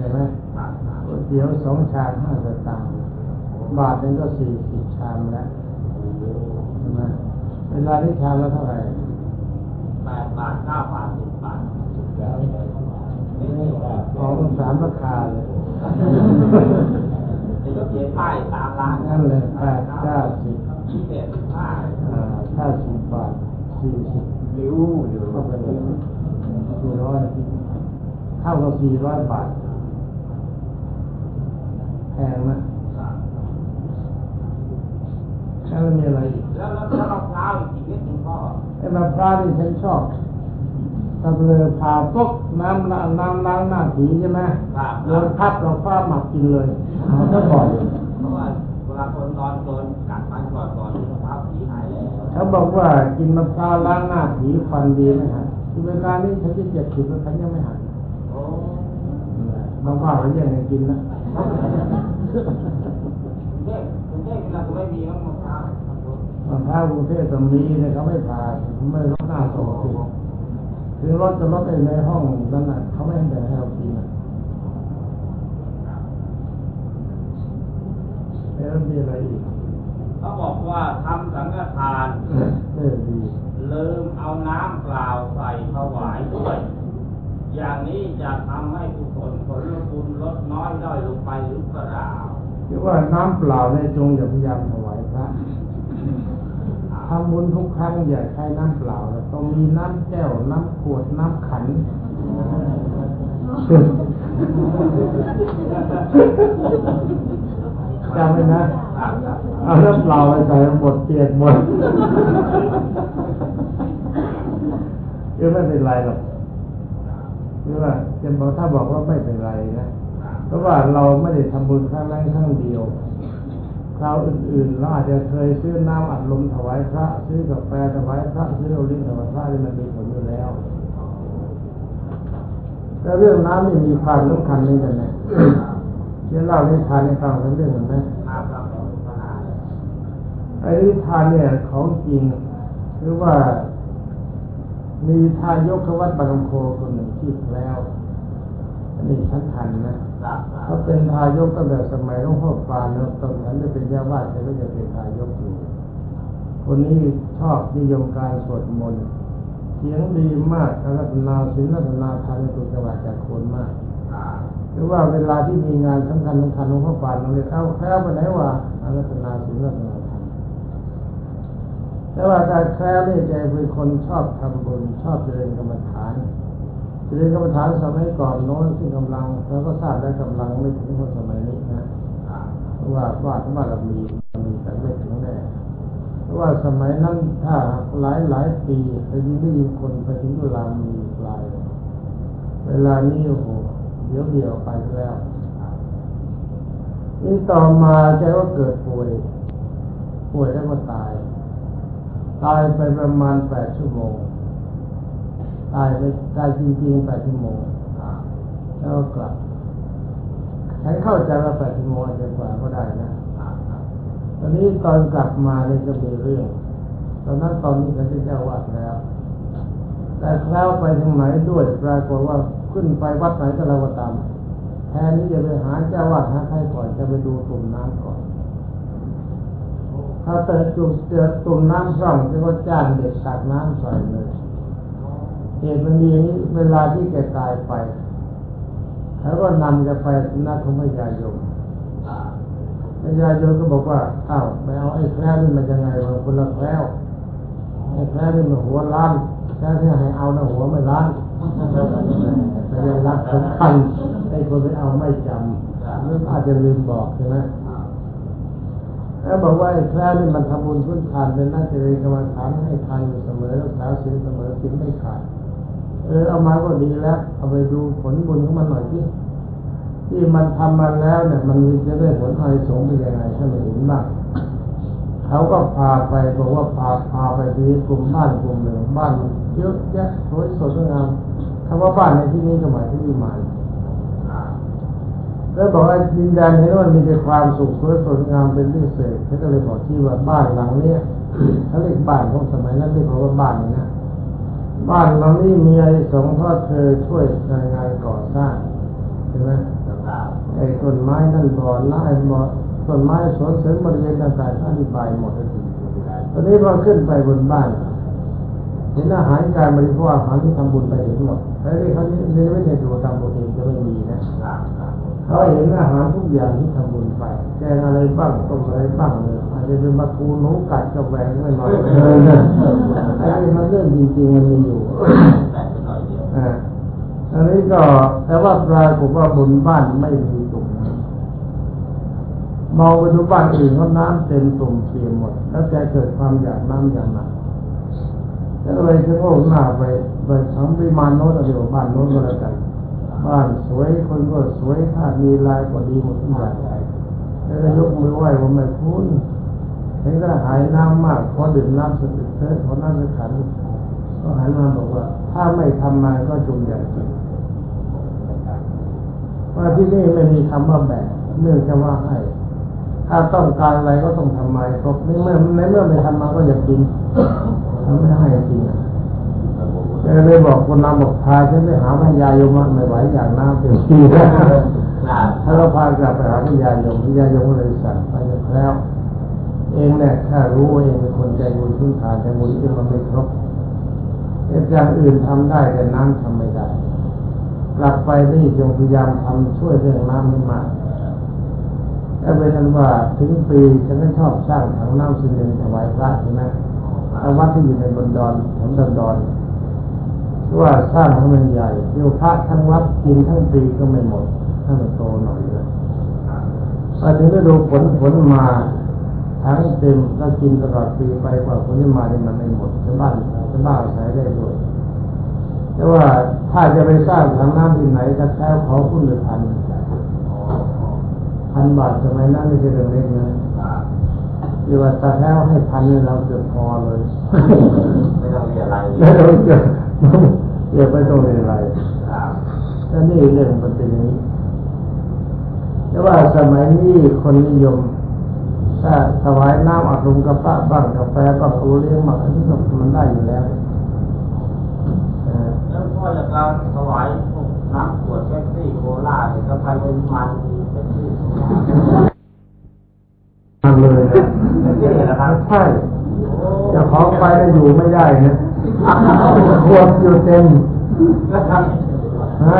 ช่ไหมก๋วยเตี๋ยวสองชามห้าสตางค์บาทหนึงก็สี่สิบชามแล้วใช่ไหมเวลาที่ชามละเท่าไหร่แปดบาทเก้าบาทสิบบาทของสามราคาเลยเดี๋ยวก็เขียนป้ายตามร้านนั่นเลยแปดเก้าสิบยี่สิบสิบห้าอ่าถ้าสิบบาทสี่สิบริ้วริ้วเข้าไปเลยสี่ร้อยเท่ากับสี่ร้อยบาทแพ งนะแล้วมันมีอะไรอีกแล้วแล้วแล้วมะพร้าวอีกนิดนึงก็ไอ้มะพร้าวที่ฉันชอบตะเลอพาปุ๊บน้ำล้างน้ำล้างหน้าผีใช่ไหมครับโดนพับเราฟ้าหมักกินเลยมันก็บ่อยเพราะว่าเวลาคนนอนโดนกัดฟันก่อนก่อนที่มะพร้าวผีหายแล้วเขาบอกว่ากินมะพร้าวล้างหน้าผีฟันดีไหมฮะที่เวลานี้ฉันจะเจ็บผิดแล้วฉันยังไม่หัน โอ้าว่าเขาแย่งกินนะเด็กเด็กเราไม่มีมะพร้าวมะพร้ากรุงเทพก็มีเนี่ยเขาไม่ผ่าไม่ลดหน้าส่งสิถึงรถจะลดไปในห้องนั้นน่ะเขาไม่ให้แบ่ให้เรากินนะแล้วมีอะไรอีกเขาบอกว่าทำสังฆทานเออดีลืมเอาน้ำเปล่าใส่ถวายด้วย อย่างนี้จะทำให้กุศลผลบุญลดน้อยด้อยลงไปหรือเปล่าที่ว่าน้ำเปล่าในจงอย่าพยายามถวายพระทำบุญทุกครั้งอย่าใช้น้ำเปล่าต้องมีน้ำแก้วน้ำขวดน้ำขันจำไว้นะเอาน้ำเปล่าไปใส่หมดเปียกหมดคือไม่เป็นไรหรอก คือว่าจะบอกถ้าบอกว่าไม่เป็นไรนะเพราะว่าเราไม่ได้ทำบุญครั้งนั้นครั้งเดียวคราวอื่นๆเราอาจจะเคยซื้อน้ำอัดลมถวายพระ ซื้อกาแฟถวายพระซื้อโอเลี้ยงถวายพระนี่มันมีผลอยู่แล้ว แต่เรื่องน้ำนี่มีความสำคัญนี่กันนะเดี๋ยวเล่านิทานให้ฟังสักเรื่องหนึ่งไหมครับครับผมขนาดไอ้นิทานเนี่ยของจริงหรือว่า มีทายกขวัดบางโคคนหนึ่งที่แล้วอันนี้ฉันทันนะเขาเป็นทายกตั้งแต่สมัยหลวงพ่อปานแล้วตอนนั้นได้เป็นเจ้าวาดแต่ก็ยังเป็นทายกอยู่คนนี้ชอบนิยมการสวดมนต์เสียงดีมากรัตนาศิลรัตนาทานในตุจังหวัดจากคนมากหรือว่าเวลาที่มีงานสำคัญสำคัญหลวงพ่อปานเราเลยเข้าแคล้วไปไหนวะรัตนาศิลรัตนา แต่ว่าการแคล้วนี่แกเป็นคนชอบทำบุญชอบเจริญกรรมฐานเจริญกรรมฐานสมัยก่อนโน้นซึ่งกำลังเราก็ทราบได้กำลังไม่ถึงคนสมัยนี้นะเพราะว่าบ้านบ้านเรามีมีแต่ไม่ถึงแน่เพราะว่าสมัยนั้นถ้าหลายหลายปีไปยินได้ยินคนไปถึงเวลามีปลายเวลานี้โอ้โหเดี๋ยวเดียวไปแล้วนี่ต่อมาแกก็เกิดป่วยป่วยแล้วก็ตาย ตายไปประมาณแปดชั่วโมง ตายไปตายจริงๆแปดชั่วโมงแล้วกลับ ฉันเข้าใจว่าแปดชั่วโมงจะกว่าก็ได้นะตอนนี้ตอนกลับมาเนี่ยก็มีเรื่อง ตอนนั้นตอนนี้ฉันเป็นเจ้าวาดแล้ว แต่แล้วไปทางไหนด้วยปรากฏว่าขึ้นไปวัดไหนก็เราก็ตามแทนที่จะไปหาเจ้าวาดหาใครก่อนจะไปดูตุ่มน้ำก่อน ถ้าเจอตุ่มเจอตุ่มน้ำพร่องจะก็จ้างเด็กตักน้ำใส่เลยเหตุมันมีนี้เวลาที่แกตายไปเขาก็นำแกไปหน้าของพญายมพญายมก็บอกว่าอ้าวไปเอาไอ้แคล้นี่มันยังไงวะคนละแคล้ไอ้แคล้นี่มันหัวล้านแค่ที่ให้เอานะหัวไม่ล้านเป็นรักสำคัญไอ้คนไปเอาไม่จำหรืออาจจะลืมบอกใช่ไหม แล้วบอกว่าแคล้วนี่มันทำบุญพื้นฐานเป็นนักเจริญกรรมฐานให้ทานอยู่เสมอรักษาศีลเสมอศีลไม่ขาดเออเอามาก็ดีแล้ว เอาไปดูผลบุญของมันหน่อยที่ที่มันทำมาแล้วเนี่ย มันจะได้ผลอะไรสงส์เป็นยังไงถ้าไม่เห็นบ้างเขาก็พาไปบอกว่าพาพาไปที่กลุ่มบ้านกลุ่มหนึ่งบ้านเยอะแยะสวยสดงามคำว่าบ้านในที่นี้ก็หมายถึงวิมาน แล้วบอกว่าดินแดนในี้มันมีแต่ความสุขสวยสดงามเป็นพิเศษเขาก็เลยบอกที่ว่าบ้านหลังเนี้ยเขาเรียกบ้านของสมัยนั้นเรียกว่าบ้านนี่นะบ้านหลังนี้มีไอายุสงพราะเธอช่วยงานงานก่อสร้างใช่ไหมต้นไม้นั่นบ่อไม้บ่อต้นไม้สวนเสริมบริเวณต่างๆอธิบายหมดเลยตอนนี้พอขึ้นไปบนบ้านเห็นอาหารการบริโภคอาหารที่ทำบุญไปเห็นหมดแล้ที่เขาเนี่ยไม่ได้ดูตามบุญเองจะไม่มีนะ เขาเห็นอาหารทุกอย่างที่ทำบุญไป แกงอะไรบ้างต้มอะไรบ้างเลยอาจจะเป็นปลาทูนูกัดกับแวงไม่น้อยเลยนะไอ้นี่มันเรื่องจริงๆมันมีอยู่อันนี้ก็แต่ว่าปลากฏว่าบนบ้านไม่มีตุ่มน้มองไปดูบ้านอื่นเขาน้ำเต็มตุ่มเปียมหมด แล้วแกเกิดความอยากน้ำอย่างหนักแล้วก็เลยจะโง่หน้าไปไปทำวิมานโน้นเอาเดี๋ยวบ้านโน้นก็แล้วกัน บ้านสวยคนก็สวยถ้ามีลายก็ดีหมดทุกอย่างแล้วก็ยกมือไหว้ว่าไม่คุ้นเห็นก็หายน้ำมากขอดื่มน้ำสักเถิดขอน้ำสักขันก็หันมาบอกว่า ถ้าไม่ทำมาก็จงอย่ากินว่าที่นี่ไม่มีคำว่าแบ่งเนื่องจากว่าให้ ถ้าต้องการอะไรก็ต้องทำมาครบในเมื่อในเมื่อไม่ทำมาก็อย่ากินทำไม่ให้จริงอะ ก็เลยบอกคนนำบอกพาฉันไปหาพญายมอะไม่ไหวอย่างน้ำเต็มที่แล้วถ้าเราพากลับไปหาพญายมพญายมก็เลยสั่งไปแล้ว เองเนี่ยถ้ารู้ว่าเองเป็นคนใจบุญพื้นฐานแต่บุญที่มันไม่ครบเหตุอย่างอื่นทำได้แต่น้ำทำไม่ได้กลับไปนี่จงพยายามทำช่วยเรื่องน้ำให้มากก็เป็นนั้นว่าถึงปีฉันก็ชอบสร้างถังน้ำสิเดนถวายพระใช่ไหมแต่วัดที่อยู่ในบนดอนแถวดอนดอน ว่าสร้างให้มันใหญ่เดี๋ยวพระทั้งวัดกินทั้งปีก็ไม่หมด ถ้ามันโตหน่อยเลยพอถึงฤดูฝนฝนมาทั้งเต็มก็กินตลอดปีไปกว่าฝนจะมาเนี่ยมันไม่หมดชาวบ้านชาวบ้านใช้ได้ด้วยแต่ว่าถ้าจะไปสร้างถังน้ำที่ไหนก็แท้เขาพุ่นหรือพันพันบาทสมัยนั้นไม่ใช่เรื่องเล็กนะที่ว่าตาแท้วให้พันเนี่ยเราเกือบพอเลย ไม่ต้องมีอะไรแล้วเราจะ เดี๋ยวไม่ต้องเรียนอะไรถ้านี่เรื่องมันเป็นอย่างนี้ แต่ว่าสมัยนี้คนนิยมถ้าถวายน้ำอัดลมกระปะบ้างกาแฟบ้างโอเลี้ยงบ้างอันนี้ก็มันได้อยู่แล้วเออแล้วพ่อจากการถวายพวกน้ำขวดแก๊สซี่โคลาเนี่ยก็ไปเป็นมันแก๊สซี่ทำเลยนะแก๊สซี่นะครับใช่เจะของไปแล้วอยู่ไม่ได้นะ ขวดอยู่เต็ม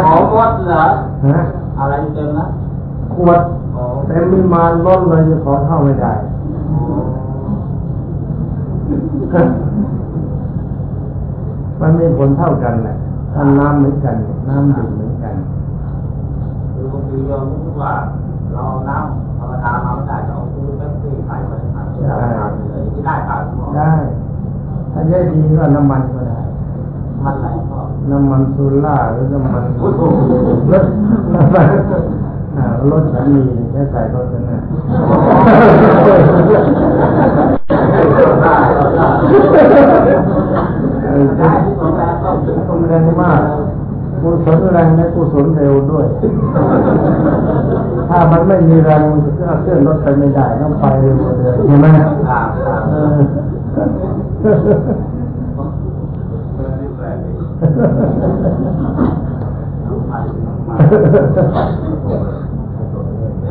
ขอหมดเหรอฮะอะไรเต็มนะขวดอ๋อเต็มวิมานล้นเลยจะขอเข้าไม่ได้มันมีผลเท่ากันแหละท่านน้ำเหมือนกัน น้ำดื่มเหมือนกันคือบางทีโยมรู้ว่าเราเอาน้ำธรรมดามาไม่ได้ก็เอาตู้แก๊สซี่ใส่ไว้ในถังเลยที่ได้ตามที่บอกได้ ถ้าใช้ดีก็น้ำมันก็ได้มันไหลพ่อน้ำมันโซล่าหรือน้ำมันรถน้ำมันอ่ารถฉันมีแค่ใส่รถฉันนะเออได้ที่สองแล้วก็ถึงต้องแรงมากกุศลแรงและกุศลเร็วด้วย ถ้ามันไม่มีแรงมันจะเคลื่อนรถไปไม่ได้ต้องไปเร็วกว่าเดิมใช่ไหม ครับครับเออ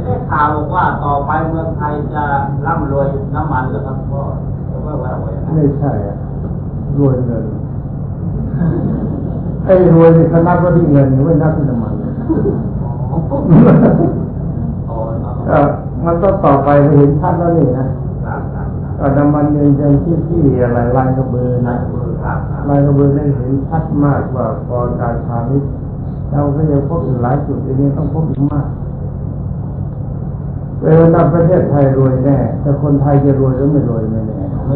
ได้ข่าวบอกว่าต่อไปเมืองไทยจะร่ำรวยน้ำมันเหรอครับพ่อผมว่าว่าไว้นะไม่ใช่อะรวยเงินไอ้รวยนี่เขานับว่าที่เงินไม่นับที่น้ำมันอ๋อก็มันต้องต่อไปเราเห็นชัดแล้วนี่นะ ครับครับครับก็น้ำมันเงินเงินที่ที่อะไรลายกระเบือนะครับครับลายกระเบือได้เห็นชัดมากกว่าพอการพาณิชย์เราก็ยังพบอีกหลายจุดทีนี้ต้องพบอีกมากเวลาประเทศไทยรวยแน่ แต่คนไทยจะรวยหรือไม่รวยไม่แน่ไม่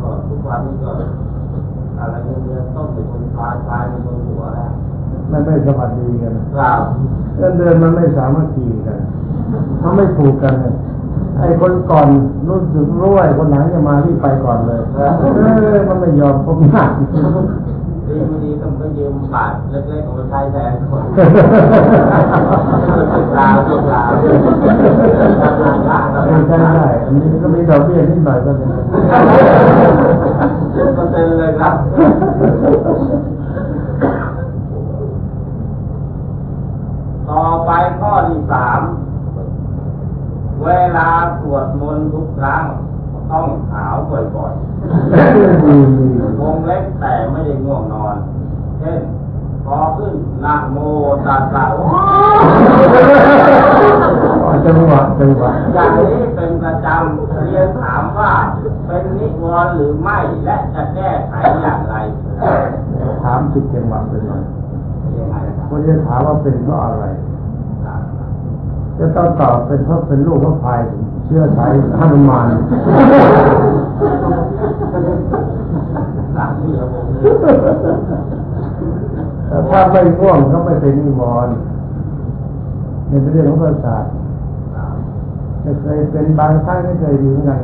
ก็ทุกวันนี้ก็อะไรเงินเดือนต้นเป็นคนตายตายเป็นคนหัวแล้วมันไม่สวัสดีกันครับเงินเดือนมันไม่สามัคคีกันมันไม่ถูกกันเลย ไอ้คนก่อนรู้สึกรู้ไอ้คนหลังจะมาที่ไปก่อนเลยเออมันไม่ยอมพบหน้าดีไม่ดีต้องไปยืมบาทเล็กๆของใช้แทนคนสุดลาวสุดลาวใช่ใช่ใช่อันนี้ก็มีดอกเบี้ยนิดหน่อยก็เป็น ก็เป็นเลยครับ เต่อไปข้อที่สาม เวลาสวดมนต์ทุกครั้ง ต้องขาวบ่อยๆ วงเล็บแต่ไม่ได้ง่วงนอน เช่น พอขึ้นนะโมตัสสะโอ้ จังหวะจังหวะ อย่างนี้เป็นประจำเรียนถามว่าเป็นนิวรณ์หรือไม่ และจะแก้ไขอย่างไรถามผิดจังหวะไปหน่อยยังไงครับคนจะถามว่าเป็นเพราะอะไร จะต้องตอบเป็นเพราะเป็นลูกพระพายเชื่อสายฮนุมานหลังที่เราบอกแต่ถ้าไม่ง่วงก็ไม่เป็นนิวรณ์นี่เป็นเรื่องของประสาทจะเคยเป็นบางครั้งไม่เคยดีเหมือนกัน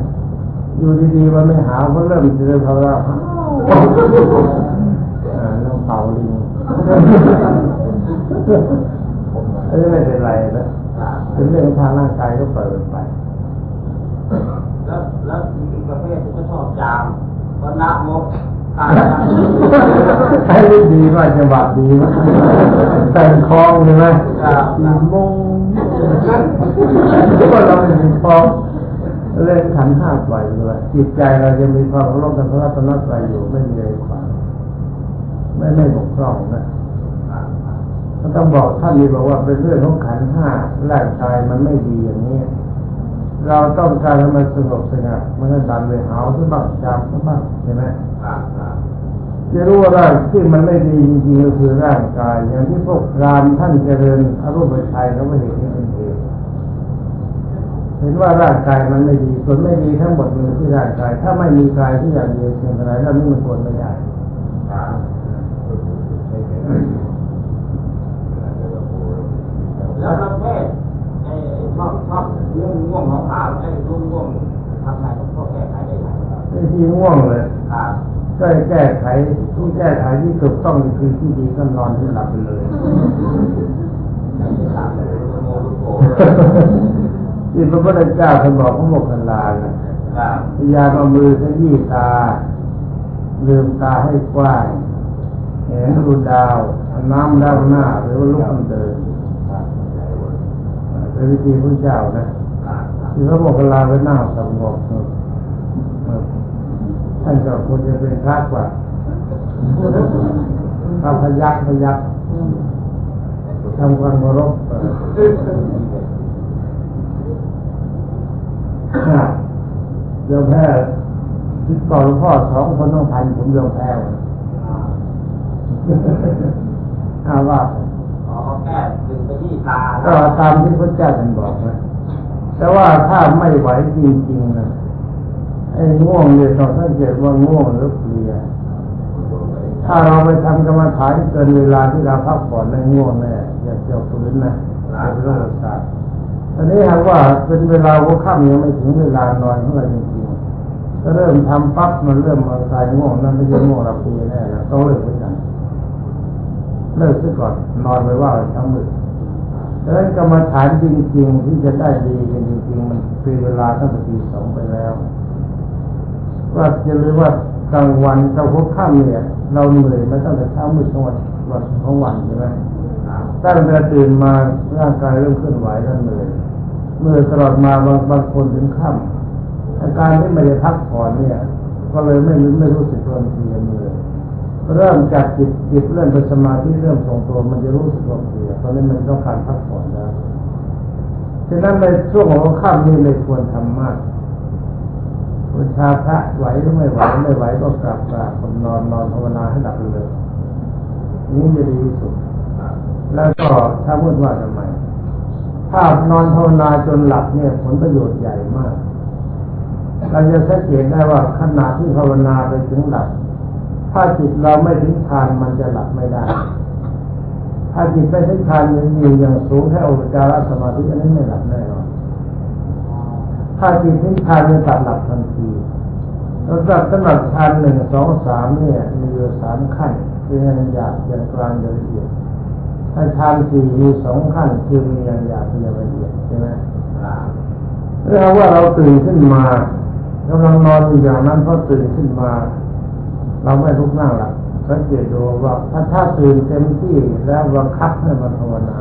อยู่ดีๆมันไม่หาวก็เริ่มเจอเขาแล้วอ่าน้องเป่าลิงเอ้ยไม่เป็นไรนะเป็นเรื่องของทางร่างกายก็เปิดไป แล้วแล้วอีกประเภทก็ชอบจามก็นับมกตายให้ดีว่าจังหวะดีมากแต่งคลองใช่ไหมสี่โมงทุกคนเราไม่มีคลอง เล่นขันห้าปล่อยด้วยจิตใจเราจะมีความเคารพในพระรัตนตรัยอยู่ไม่มีอะไรขวางไม่ไม่บกพร่องนะก็ต้องบอกท่านนี้บอกว่าเป็นเรื่องของขันห้าร่างกายมันไม่ดีอย่างนี้ เราต้องการให้มันสงบสงัดมันก็ดันไปหาวขึ้นบ้างจามขึ้นบ้างใช่ไหมจะรู้ว่าร่างที่มันไม่ดีจริงๆก็คือร่างกาย อย่างที่พวกรามท่านเจริญอรูปชัยเขาไม่เห็นนี่เป็นเหตุ เห็นว่าร่างกายมันไม่ดีส่วนไม่ดีทั้งหมดมันอยู่ที่ร่างกาย ถ้าไม่มีกายที่อย่างเดียวสิ่งอะไรแล้วนี่มันควรไม่ได้แล้วประเภทไอ้ชอบชอบง่วงง่วงของข้าวไอ้ง่วงง่วงทำไงก็พอแก้ไขได้ไหมไม่ทีง่วงเลยครับก็ให้แก้ไขที่แก้ไขที่ถูกต้องคือที่ดีก็นอนที่หลับไปเลย สามเลยโมลุโกที่พระพุทธเจ้าท่านบอกพระโมคคัลลานะครับพยายามเอามือขยี้ตาลืมตาให้กว้างเห็นดูดาวเอาน้ำด้านหน้าหรือว่าลุกขึ้นเดินเป็นวิธีพระเจ้านะที่พระโมคคัลลาไปนั่งสงบท่านก็ควรจะเป็นพระกว่าพระพยักพยักทำความเคารพ เอ่อยอมแพ้ที่ก่อนหลวงพ่อสองคนต้องพันผมยอมแพ้ว่ะอาว่าอ๋อแก้ดึงไปที่ตาก็ตามที่พระเจ้าท่านบอกนะแต่ว่าถ้าไม่ไหวจริงๆนะไอ้ง่วงเนี่ยต้องสังเกตว่าง่วงหรือเพลียถ้าเราไปทำกรรมฐานเกินเวลาที่เราพักผ่อนในง่วงแน่อย่าเกี่ยวฟื้นนะอย่าไปร่างกายต อันนี้หากว่าเป็นเวลาหัวค่ำยังไม่ถึงเวลานอนของเราจริงๆก็เริ่มทำปั๊บมันเริ่มอาการง่วงนั่นไม่ใช่ง่วงเราปีแน่นะต้องเลิกเหมือนกันเลิกซะก่อนนอนไปว่าทั้งมือดังนั้นกรรมฐานจริงๆที่จะได้ดีกันจริงๆมันเป็นเวลาตั้งแต่ปีสองไปแล้วว่าจะรู้ว่ากลางวันกับหัวค่ำเนี่ย เราเหนื่อยมาตั้งแต่เช้ามืดของวันวันของวันใช่ไหมตั้งแต่ตื่นมาร่างกายเริ่มเคลื่อนไหวแล้วเหนื่อย เมื่อตลอดมาบางบางคนถึงค่ำอาการที่ไม่ได้พักผ่อนเนี่ย ก็เลยไม่ไม่รู้สึกว่าเพลียเหนื่อยเริ่มจากจิตจิตเริ่มเป็นสมาธิเริ่มทรงตัวมันจะรู้สึกว่าเพลียตอนนี้มันต้องการพักผ่อนแล้วฉะนั้นในช่วงของค่ำนี่ไม่ควรทำมากบูชาพระไหวหรือไม่ไหวไม่ไหวก็กลับกราบผมนอนนอนภาวนาให้หลับไปเลย นี่จะดีที่สุด แล้วก็ถ้าพูดว่าทำไม ถ้านอนภาวนาจนหลับเนี่ยผลประโยชน์ใหญ่มากเราจะสังเกตได้ว่าขณะที่ภาวนาไปถึงหลับ ถ้าจิตเราไม่ถึงฌานมันจะหลับไม่ได้ ถ้าจิตไม่ถึงฌานยังอยู่อย่างสูงแค่อุปจารสมาธิอันนี้ไม่หลับแน่นอนถ้าจิตทิ้งฌานจะตัดหลับทันทีแล้วก็สำหรับฌานหนึ่งสองสามเนี่ยมีอยู่สามขั้นคืออย่างหยาบอย่างกลางอย่างละเอียด ถ้าฌานสี่มีสองขั้นคือมีอย่างหยาบมีอย่างละเอียดใช่ไหมเรื่องว่าเราตื่นขึ้นมากำลังนอนอยู่อย่างนั้นพอตื่นขึ้นมา เราไม่ลุกนั่งหลับสังเกตดูว่าถ้าถ้าตื่นเต็มที่แล้วบังคับให้มันภาวนา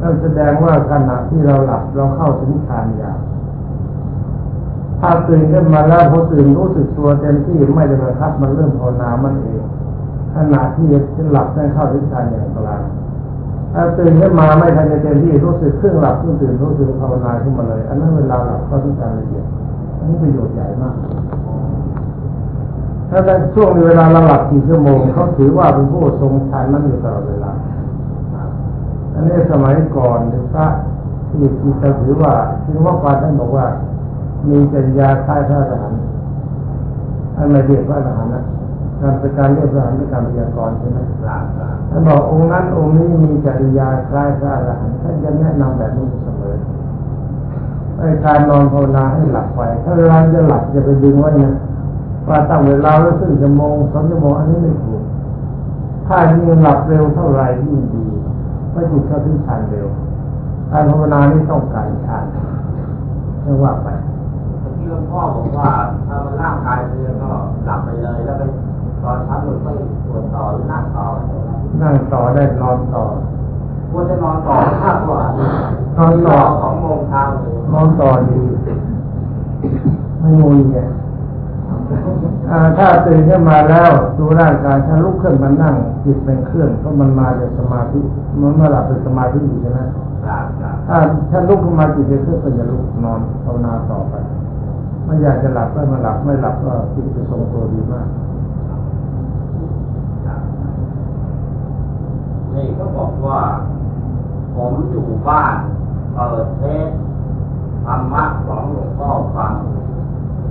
นั่นแสดงว่าขณะที่เราหลับเราเข้าถึงฌานยาวถ้าตื่นขึ้นมาแล้วพอตื่นรู้สึกตัวเต็มที่ไม่ได้บังคับมันเริ่มภาวนามันเอง ขณะที่จะหลับได้เข้าถึงฌานอย่างกลางถ้าตื่นขึ้นมาไม่ทันจะเต็มที่รู้สึกเครึ่องหลับครึ่งตื่นรู้สึกภาวนาขึ้นมาเลย อันนั้นเวลาหลับเข้าถึงฌานละเอียดอันนี้ประโยชน์ใหญ่มาก ถ้าในช่วงเวลาเราหลับกี่ชั่วโมงเขาถือว่าเป็นผู้ทรงฌานนั้นอยู่ตลอดเวลา อันนี้สมัยก่อนพระที่ที่จะถือว่าที่ว่าปาท่านบอกว่า มีจริยาคล้ายพระอรหันต์อันไม่เรียกพระอรหันต์นะ การเป็นการเรียกพระอรหันต์เป็นการพยากรณ์ใช่ไหมครับครับท่านบอกองค์นั้นองค์นี้มีจริยาคล้ายพระอรหันต์ท่านจะแนะนำแบบนี้เสมอไอ้การนอนภาวนาให้หลับไป ถ้าเวลาจะหลับจะไปดึงไว้นะว่าตั้งเวลาไว้ครึ่งชั่วโมงสองชั่วโมงอันนี้ไม่ถูก ถ้ายิ่งหลับเร็วเท่าไหร่ยิ่งดีเพราะจิตเข้าถึงฌานเร็ว การภาวนานี่ต้องการฌานเรียกว่าไปที่หลวงพ่อบอกว่าถ้ามันร่างกายเพลียก็หลับไปเลยแล้วไป ตอนเช้าหนุนไปตรวจต่อหรือนั่งต่ออะไรอย่างเงี้ยนั่งต่อได้นอนต่อควรจะนอนต่อมากกว่านอนต่อสองโมงเช้าเลยนอนต่อดีไม่งุยไงอ่าถ้าตื่นขึ้นมาแล้วดูร่างกายถ้าลุกขึ้นมานั่งจิตเป็นเครื่องเพราะมันมาจากสมาธิมันเมื่อหลับเป็นสมาธิอยู่ใช่ไหมครับครับถ้าถ้าลุกขึ้นมาจิตเป็นเครื่องก็จะลุกนอนภาวนาต่อไปไม่อยากจะหลับก็มาหลับไม่หลับก็จิตจะทรงตัวดีมาก ครับ นี่ก็บอกว่า ผมอยู่บ้านเปิดเทศธรรมะของหลวงพ่อฟัง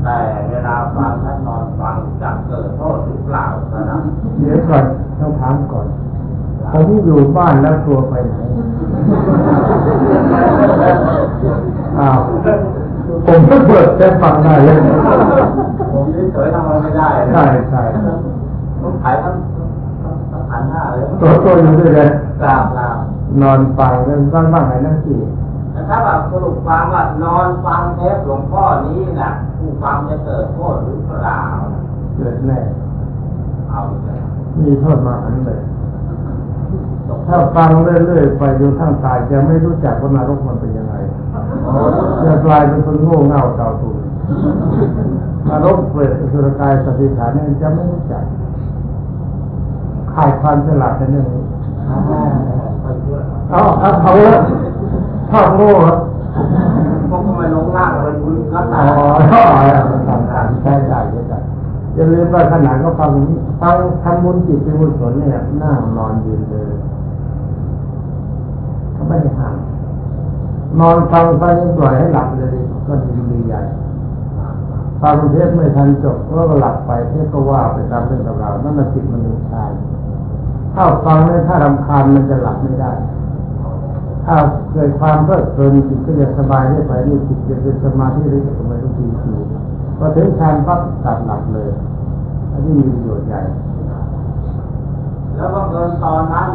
แต่เวลาฟังท่านนอนฟังจะเกิดโทษหรือเปล่านะเดี๋ยวก่อนต้องถามก่อนผมอยู่บ้านแล้วตัวไปไหนอ้าวผมก็เปิดแค่ฟังได้เลยผมเฉยๆทำอะไรไม่ได้เลยใช่ใช่ต้องขายทั้งทั้ง ตัวตัวอยู่ด้วยกันกราบกราบนอนฟังกันบ้างบ้างไหนนั่งกี่แต่ถ้าแบบสรุปฟังว่านอนฟังเทปหลวงพ่อนี้น่ะผู้ฟังจะเกิดโทษหรือเปล่าเกิดแน่เอาเลยมีโทษมาหันเลยถ้าฟังเรื่อยๆไปจนทั้งตายจะไม่รู้จักว่านรกมันเป็นยังไงจะกลายเป็นคนโง่เง่าเก่าตุนนรกเปรตอสุรกายสติฐานเนี่ยจะไม่รู้จัก ขาดความฉลาดในเรื่องนี้เอาเอาเอาละชอบโง่เหรอพวกก็ไม่ลงล่างเลยคุณก็อ๋ตาอยชอบอะไรอะทำงานใช้ได้ใช้ได้อย่าลืมว่าขนาดก็ฟังฟังทำบุญจิตเป็นกุศลเนี่ยนั่งนอนยืนเดินเขาไม่ได้ห้ามนอนฟังไปยังปล่อยให้หลับเลยก็ดีดีใหญ่ฟังเทปไม่ทันจบก็หลับไปเทปก็ว่าไปตามเรื่องราวนั่นน่ะจิตมันเป็นชาย ถ้าฟังแล้วถ้ารำคาญมันจะหลับไม่ได้ ถ้าเกิดความเพลิดเพลินจิตก็จะสบายได้ไปนี่จิตจะเป็นสมาธิหรือจะไม่รู้ทีทีพอถึงฌานปั๊บตัดหลับเลย อันนี้มีประโยชน์ใหญ่ แล้วก็เกินตอนนั้น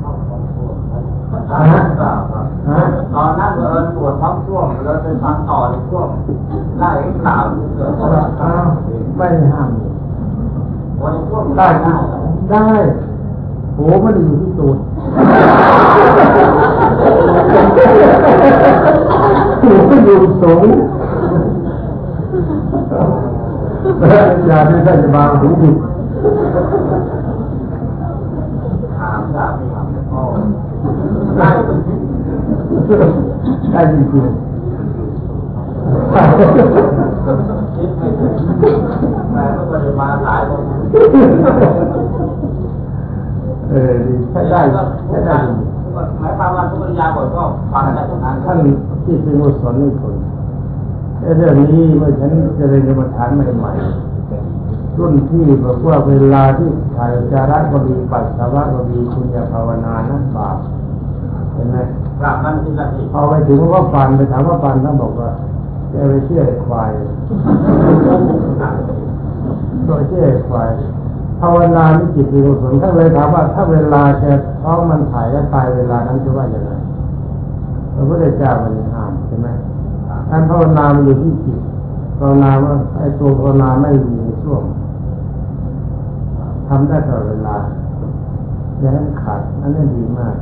เข้าท้องช่วงตอนนั้นเกินปวดท้องช่วงเลยไปฟังต่อในช่วงไล่ข่าวที่เกิดอ้าวไม่ได้ห้ามนี่วันในช่วง ได้ได้ได้โหมันอยู่ที่ตูดหูมันอยู่สูงอย่าที่ท่านจะมาหูผิดถามถามถามโอ้ได้ได้จริงคิดไม่ถึงแต่ก็ไม่ได้มาสายคน เออดีใช้ได้ใช้ได้จริงหมายความว่าทุกปัญญาบทก็ฟังได้ทุกอันท่านที่เป็นมุสลิมคนไอ้เรื่องนี้เมื่อฉันเจะเรียนกรรมฐานใหม่ๆรุ่นที่บอกว่าเวลาที่ถ่ายจาระก็ดีปัสสาวะก็ดีคุณอย่าภาวนานะบาปเห็นไหมกลับมันทีละทีพอไปถึงว่าปันไปถามว่าปันท่านบอกว่าจะไปเชื่อไอ้ควาย โดยเชื่อไอ้ควายภาวนานี่จิตเป็นกุศลท่านเลยถามว่าถ้าเวลาจะท้องมันถ่ายแล้วตายเวลานั้นจะว่าอย่างไรพระพุทธเจ้ามันห้ามใช่ไหมการภาวนามอยู่ที่จิตภาวนาว่าไอ้ตัวภาวนาไม่มีในช่วงทำได้ตลอดเวลาอย่าให้มันขาดอันนี้ดีมาก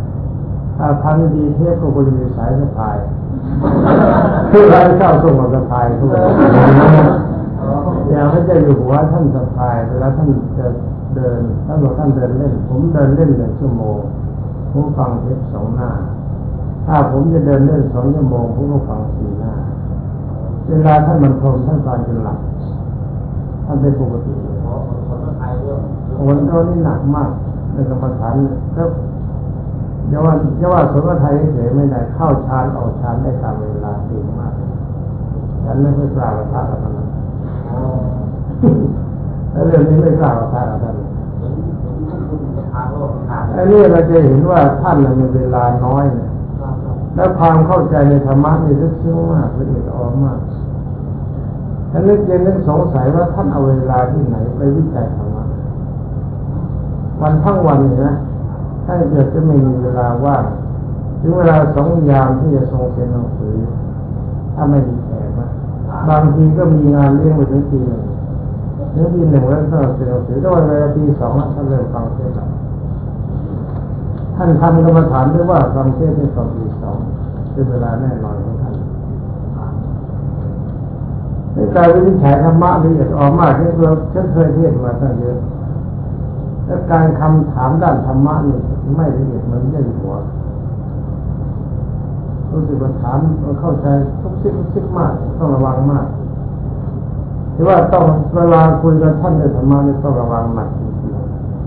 ถ้าพันดีเทพก็ควรมีสายสะพายคือเราเข้าตรงกับสะพายทุกคน อย่างพระเจ้าอยู่หัวท่านสะพายเวลาท่านจะเดินท่านบอกท่านเดินเล่น ผมเดินเล่นหนึ่งชั่วโมงผมฟังเทปสองหน้า ถ้าผมจะเดินเล่นสองชั่วโมงผมก็ฟังสี่หน้า เวลาท่านมันพรมท่านฟังจนหลับท่านเป็นปกติเลยขอคนคนไทยเรื่องโอนเขานี่หนักมากในกรรมฐานก็จะว่าจะว่าสมไทยเฉยไม่ได้เข้าฌานออกฌานได้ตามเวลาดีมากฉันไม่ค่อยกล้าประทะกับมัน เรื่องนี้ไม่กล้าประทะกับท่านเห็นเห็นคุณจะทางโลกทางไอ้นี่เราจะเห็นว่าท่านมีเวลาน้อยเนี่ยและความเข้าใจในธรรมะนี่ลึกซึ้งมากละเอียดอ่อนมากฉันนึกยังนึกสงสัยว่าท่านเอาเวลาที่ไหนไปวิจัยธรรมะวันทั้งวันเลยนะถ้าเกิดจะไม่มีเวลาว่างถึงเวลาสองยามที่จะทรงเขียนหนังสือถ้าไม่มีแขกนะ บางทีก็มีงานเลี้ยงไปถึงตีหนึ่งถึงตีหนึ่งแล้วก็เขียนหนังสือแล้วเวลาตีสองท่านเริ่มฟังเทศน์ท่านทำกรรมฐานด้วยว่าฟังเทศน์ในตอนตีสองเป็นเวลาแน่นอนของท่านในการวินิจฉัยธรรมะละเอียดอ่อนมากที่เราฉันเคยเทศน์มาตั้งเยอะและการคำถามด้านธรรมะนี่ไม่ละเอียดเหมือนเรื่องหัว รู้สึกว่าถามมันเข้าใจทุกสิ่งทุกสิ่งมาก ต้องระวังมากที่ว่าต้องเวลาคุยกับท่านในธรรมะนี่ต้องระวังมากจริง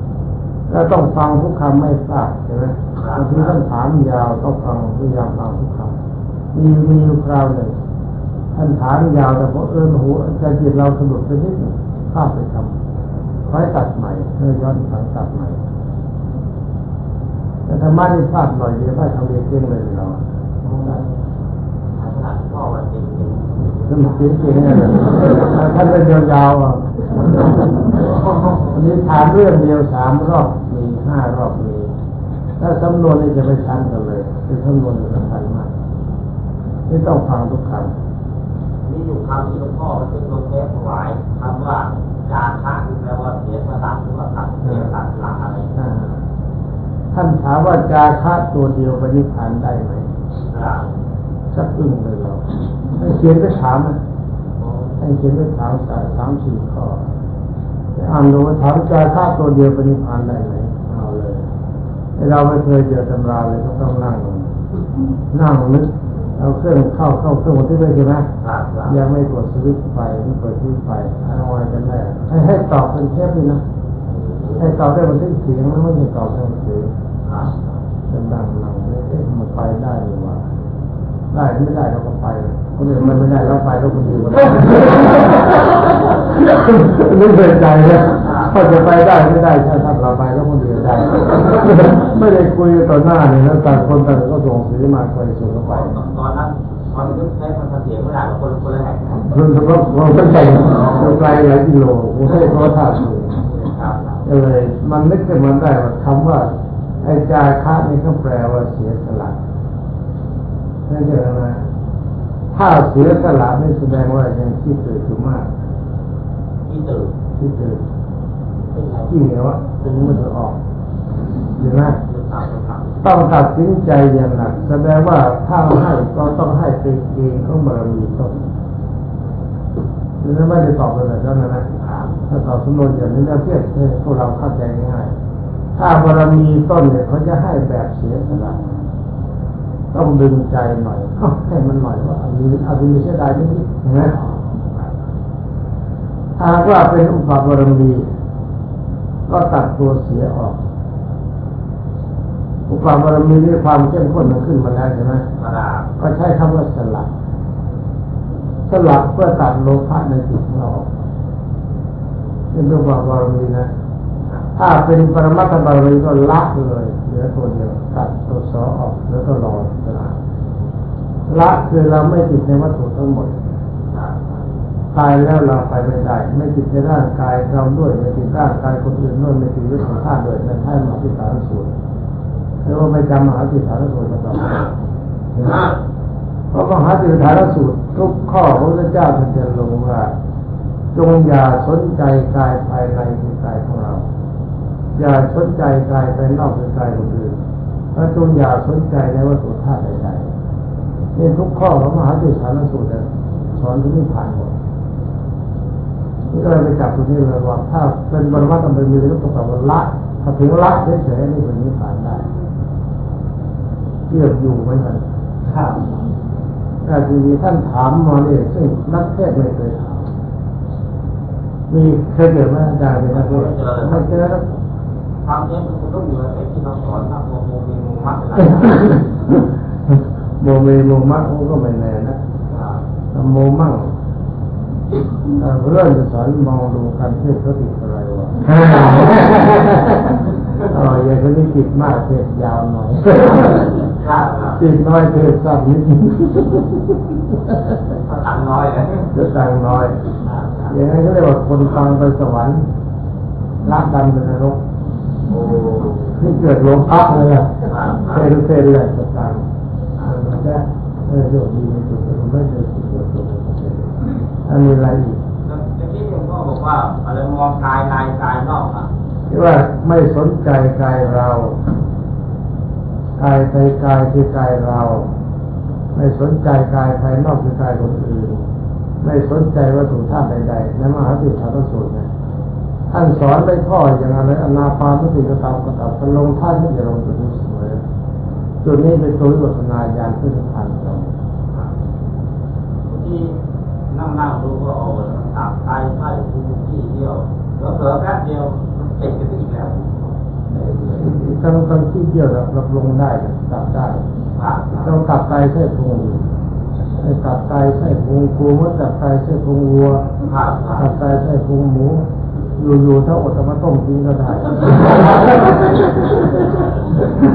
ๆแล้วต้องฟังทุกคำไม่พลาดใช่ไหมบางทีท่านถามยาวต้องฟังพยายามฟังทุกคำมีมีอยู่คราวหนึ่งท่านถามยาวแต่พอเอิญหัวใจจิตเราสะดุดไปนิดหนึ่งพลาดไปคำคอยตัดใหม่เพื่อย้อนฝังตัดใหม่แต่ธรรมะนี่พลาดหน่อยเดียวพลาดทำเองเก่งเลยเราขนาดพ่อวัน จริงจริงแล้วมันเก่งเก่งเนี่ยนะท่านเป็นยาวๆอะวันนี้ถามเรื่องเดียวสามรอบมีห้ารอบมีถ้าสำนวนนี่จะไม่ซ้ำกันเลยเป็นสำนวนที่สำคัญมากนี่ต้องฟังทุกคำมีอยู่คำที่หลวงพ่อมันเป็นลงเทปถวายคำว่าจาคะแปลว่าเสียสละหรือว่าตัดเสียตัดหลักอะไรอ่าท่านถามว่าจาคะตัวเดียวไปนิพพานได้ไหม ครับสักอึ้งเลยเราให้เขียนไปถามนะให้เขียนไปถามสามสามสี่ข้อไปอ่านดูว่าถามจาคะตัวเดียวไปนิพพานได้ไหมเอาเลยไอ้เราไม่เคยเจอตำราเลยก็ต้องนั่งนั่งนึกเอาเครื่องเข้าเข้าเครื่องบันทึกไว้ใช่ไหมครับครับยังไม่กดสวิตช์ไฟไม่กดสวิตช์ไฟเอาอะไรกันแน่ให้ให้ตอบเป็นเทปเลยนะให้ตอบได้บันทึกเสียงแล้วไม่ใช่ตอบเป็นหนังสือค รับจะนั่งนั่งเอ๊ะมันไปได้หรือว่าได้ไม่ได้เราก็ไปคนอื่นมันไม่ได้เราไปแล้วคนอื่นก็ได้ไม่เคยใจเลยถ้าจะไปได้ไม่ได้ถ้าทำเราไปแล้วคนอื่นได้ ไม่ได้คุยต่อหน้าเนี่ยแล้วต่างคนต่างก็ส่งสีมาคอยส่งเข้าไปตอนนั้นตอนนึกใช้มันเสียงไม่ได้คนคนละแห่งนะเพื่อนก็เราก็ใจเราไกลหลายกิโลผมให้เขาท่าสูงครับก็เลยมันนึกขึ้นมาได้ว่าคำว่า ไอ้จาคะนี่เขาแปลว่าเสียสละนั่นเองนะถ้าเสียสละนี่แสดงว่ายังคิดตื่นอยู่มากที่ตื่นคิดตื่นเป็นไรที่เหนียวอะถึงมันจะออกเห็นไหมคือทำทำต้องตัดสินใจอย่างหนักแสดงว่าถ้าให้ก็ต้องให้เป็นเกณฑ์ของบารมีต้นหรือไม่ได้ตอบเลยแบบนั้นนะครับถ้าตอบสำนวนอย่างนี้แล้วเทียบให้พวกเราเข้าใจง่ายๆ ถ้าบารมีต้นเนี่ยเขาจะให้แบบเสียสละต้องดึงใจหน่อยเอ้าให้มันหน่อยว่าอันนี้อันนี้ไม่ใช่ได้นิดๆนะถ้าหากว่าเป็นอุปบารมีก็ตัดตัวเสียออก อุปบารมีนี่ความเข้มข้นมันขึ้นมาแล้วใช่ไหมกระดาษก็ใช้คำว่าสลับสลับเพื่อตัดโลภะในจิตของเราออกเป็นตัวบารมีนะ ถ้าเป็นปรมัตถบารมีก็ละเลยเหลือตัวเดียวตัดตัวสอออกแล้วก็รอสละละคือเราไม่ติดในวัตถุทั้งหมดตายแล้วเราไปไม่ได้ ไม่ติดในร่างกายเราด้วยไม่ติดร่างกายคนอื่นด้วยไม่ติดวิสังขารด้วยในท้ายมหาสิทธารสูตรหรือว่าไปจำมหาสิทธารสูตรมาต่อเพราะมหาสิทธารสูตรทุกข้อพระพุทธเจ้าท่านจะลงว่า จงอย่าสนใจกายภายในคือกายของเรา อย่าสนใจกายภายนอกคือกายคนอื่นพระจงอย่าสนใจในวัตถุธาตุใดๆนี่ทุกข้อของมหาติสารสูตรสอนที่นี่ผ่านหมดนี่ก็เลยไปจับตรงนี้เลยว่าถ้าเป็นบรรวัตต้องเป็นมีรูปประกอบละถ้าถึงละเฉยๆนี่เป็นนิพพานได้เรียบอยู่ไว้กันครับถ้าทีนี้ท่านถามมาเนี่ยซึ่งนักเทศไม่เคยถามมีเคยเกิดไหมอาจารย์เป็นนักเทศไม่เจอแล้ว ทำเนี่ยมันต้องอยู่ไอ้ที่เราสอนทำโมโมมีมุมัดอะไรโมเมโมมะโอ้ก็ไม่แน่นะโมมั่งเอ่อเรื่องจะสอนมองดูการเทศเขาติดอะไรวะอ๋ออย่างนี้ติดมากเทศยาวหน่อยครับติดน้อยเทศสั้นนิดนึงถ้าตังน้อยเลยจะตังน้อย อย่างนั้นก็เรียกว่าคนฟังไปสวรรค์ละดันเป็นนรกโอ้ ที่เกิดโลภะเลยอะครับเซลเซลเลยสตางค์มันจะเออโยกดีในสุดมันไม่เจอสิ่งตัวตัวอันนี้อะไรอีกแล้วเมื่อกี้หลวงพ่อบอกว่าอะไรมองกายในกายนอกอะที่ว่าไม่สนใจกายเรากายใจกายคือกายเรา ไม่สนใจกายภายนอกคือกายคนอื่น ไม่สนใจวัตถุธาตุใดๆในมหาสิทธาสูตรเนี่ย ท่านสอนไปข้ออย่างไรอนาปานสติกตามกตับเป็นลงท่านที่จะลงจุดนี้เสมอจุดนี้เป็นตัววิปัสสนาญาณขึ้นผ่านเราที่นั่งนั่งดูก็เอาตับไตไส้พุงที่เดียวแล้วเผลอแป๊บเดียวมันติดกันไปอีกแล้วทั้งทั้งที่เดียวเราลงได้กลับได้ครับเรากลับไตไส้พุงไอ้กลับไตไส้พุงกูมันกลับไตไส้พุงวัวครับคกรัลับบไตไส้พุงหมู อยู่ๆถ้าอดจะมาต้มกินก็ได้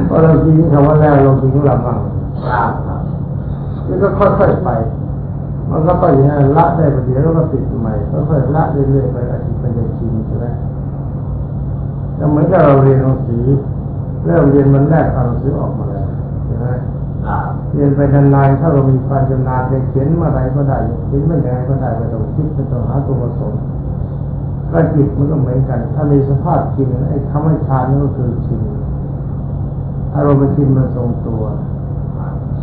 เพราะเรากินคำว่าแล้วเรากินของเราบ้างครับครับนี่ก็ค่อยๆไป มันก็ไปอย่างนั้นละได้ประเดี๋ยวแล้วก็ติดใหม่ค่อยๆละเรื่อยๆไปอาทิตย์มันจะชินใช่ไหมแต่เหมือนกับเราเรียนหนังสือเริ่มเรียนมันแรกเอาหนังสือออกมาแล้วใช่ไหมครับเรียนไปนานๆถ้าเรามีความชำนาญในเขียนเมื่อไรก็ได้เขียนไม่ยังไงก็ได้ไม่ต้องคิดไม่ต้องหาตัวผสม ก็จิตมันก็เหมือนกัน ถ้ามีสภาพชินไอ้คำว่าฌานนั่นก็คือชินอารมณ์ชินมันทรงตัว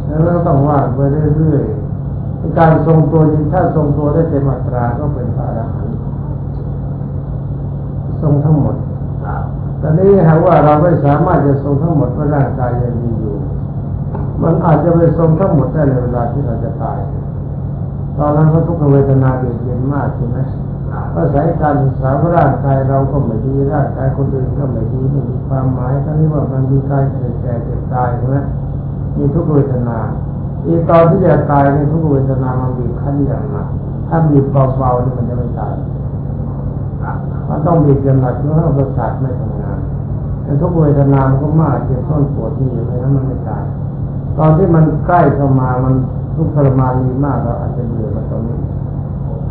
แล้วก็ต้องว่าไปเรื่อยๆการทรงตัวจริงถ้าทรงตัวได้เต็มอัตราก็เป็นพระอรหันต์ทรงทั้งหมดตอนนี้หากว่าเราไม่สามารถจะทรงทั้งหมดเพราะร่างกายยังมีอยู่ มันอาจจะไปทรงทั้งหมดได้ในเวลาที่เราจะตาย ตอนนั้นก็ทุกขเวทนาเบียดเบียนมากใช่ไหม ครับก็สายการศึกษาวร่างกายเราก็ไม่ดีร่างกายคนอื่นก็ไม่ดีไม่มีความหมายทั้งนี้ว่ามันมีการเกิดแก่เจ็บตายใช่ไหมมีทุกเวทนาอีตอนที่จะตายในทุกเวทนามันบีบคั้นอย่างหนักถ้าบีบเบาๆนี่มันจะไม่ตายมันต้องบีบอย่างหนักเพื่อให้ประสาทไม่ทำงานแต่ทุกเวทนามันก็มากเจ็บต้นปวดนี่อยู่เลยนั้นมันไม่ตายตอนที่มันใกล้เข้ามามันทุกข์ทรมานมีมากเราอาจจะเบื่อมาตอนนี้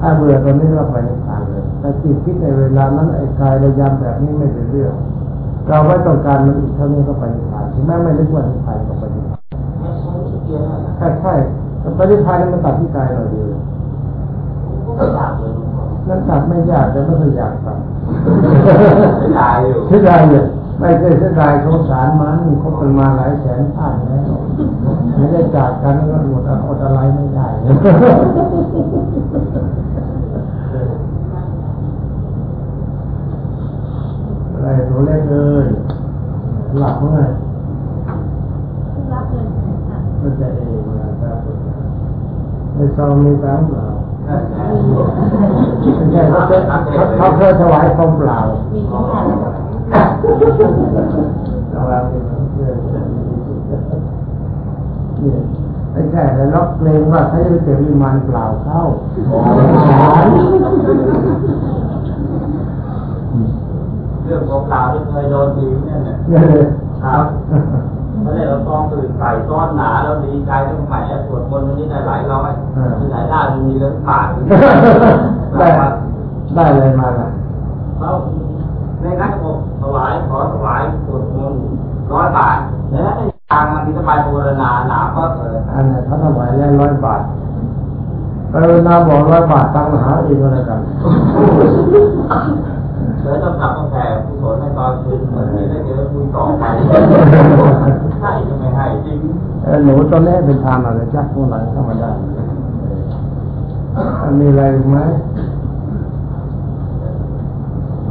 ถ้าเบื่อตอนนี้เราไปในทางเลยแต่จิตคิดในเวลานั้นไอ้กายระยำแบบนี้ไม่เป็นเรื่อง เราไม่ต้องการมันอีกเท่านี้ก็ไปในทางถึงแม้ไม่นึกว่านิพพานก็ไปนิพพานไม่ใช่ที่เดียวนะใช่ใช่แต่ไปนิพพานนี่มันตัดที่กายเราเดียวก็อยากเลยหลวงพ่อนั่นตัดไม่ยากแต่ไม่ค่อยอยากตัดเสียดายอยู่เสียดายเนี่ยไม่เคยเสียดายสงสารมันคบกันมาหลายแสนชาติแล้วไม่ได้จากกันก็หมดอดอะไรไม่ได้ อะไรตัวเล็กเลยหลับเมื่อไหร่รับเงินค่ะก็จะเองนะครับในซองมีตังค์เปล่าไม่ใช่เขาเคยเขาเคยถวายซองเปล่ามีที่ผ่านแล้วเราเอาไปเพื่อนี่ไอ้แค่แต่ล็อกเพลงว่าถ้าจะไปเจอวิมานเปล่าเข้า เรื่องของข่าวที่เคยโดนดีเนี่ยเนี่ยเนี่ยเลยครับไม่ได้เราต้องตื่นใส่ซ้อนหนาแล้วดีใจเรื่องใหม่สวดมนต์วันนี้ได้หลายร้อยที่ไหนได้มีเรื่องผ่านได้ได้อะไรมาล่ะเขาในนั้นผมถวายขอถวายสวดมนต์ร้อยบาทแล้วไอ้ทางมันที่สบายบูรณาหนาก็เอออันนี้เขาถวายแล้วร้อยบาทกรุณาบอกร้อยบาทตังค์หาเองก็แล้วกันเดี๋ยวต้องกลับต้องแผ่ผู้สนในตอนคืนเหมือนที่ได้เจอคุยต่อไป นูตอนนี้เป็นทานอะไรจักพวกไหนเข้ามาได้มีอะไรอีกไหม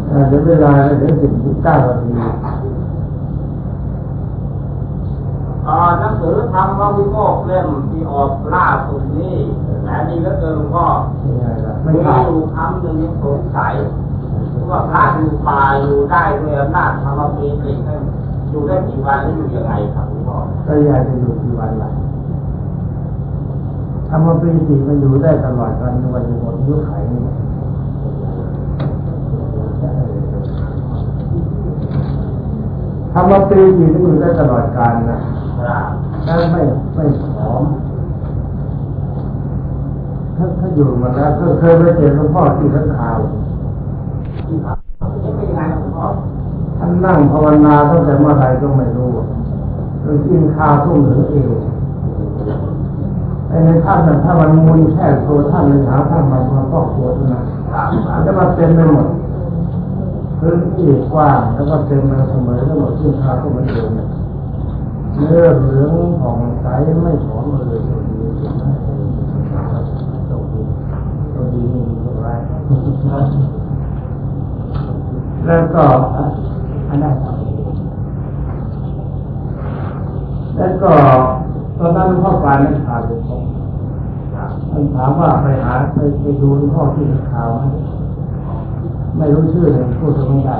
เอ่อเดี๋ยวเวลาเดี๋ยวสิบเก้านาทีอ่าหนังสือทำพระวิโมกข์เล่มที่ออกล่าสุดนี้แต่ดีเหลือเกินหลวงพ่อยังไงล่ะไม่มีขาดอยู่คำหนึ่งยังสงสัยว่าพระอยู่ป่าอยู่ได้ด้วยอำนาจธรรมปีตินั้น อยู่ได้กี่วันแล้วอยู่ยังไงครับหลวงพ่อก็ยายจะอยู่กี่วันล่ะทำมาปีติมันอยู่ได้ตลอดวันวันหมดยุไขนี่ทำมาปีติมันอยู่ได้ตลอดกาลนะถ้าไม่ไม่ผอมถ้าถ้าอยู่มาแล้วก็เคยไปเจอหลวงพ่อที่ข้างข่าว ท่านนั่งภาวนาตั้งแต่เมื่อไหรก็ไม่รู้โดยกินข้าวทุ่มถึงเอวไอ้ในท่านนั้นถ้ามันมุนแค่ตัวท่านเลยหาท่านมามาครอบครัวเท่านั้นจะมาเต็มไปหมดพื้นที่กว้างแล้วก็เต็มมาเสมอทั้งหมดขึ้นข้าวก็มือนเดิมเนี่ยเนื้อเหลืองผ่องใสไม่ผอมเลยตัวดีตัวดีตัวดีนี่มีตัวร้ายแล้วก็ อันนั้นต่อแล้วก็ตอนนั้นพ่อปานนักข่าวอยู่ผมครับมันถามว่าไปหาไปไปดูหลวงพ่อที่ข่าว ไมไม่รู้ชื่อเลยพูดจะไม่ได้